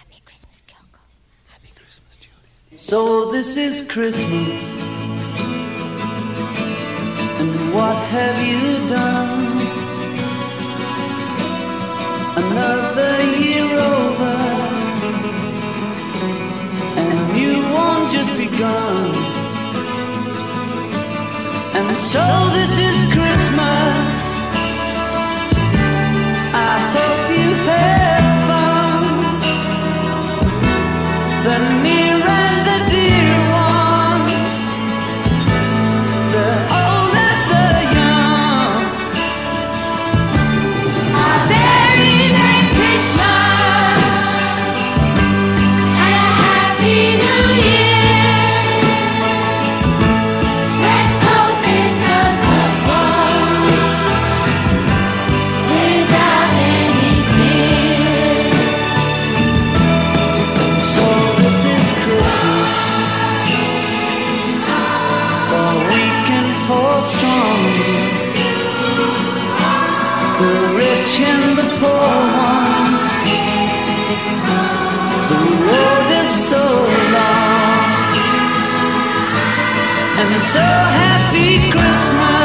Happy Christmas, Kyoko. Happy Christmas, Julian. So this is Christmas. And what have you done? Another year over. And a new one just begun. And so grow. The rich and the poor ones. The road is so long. And so happy Christmas.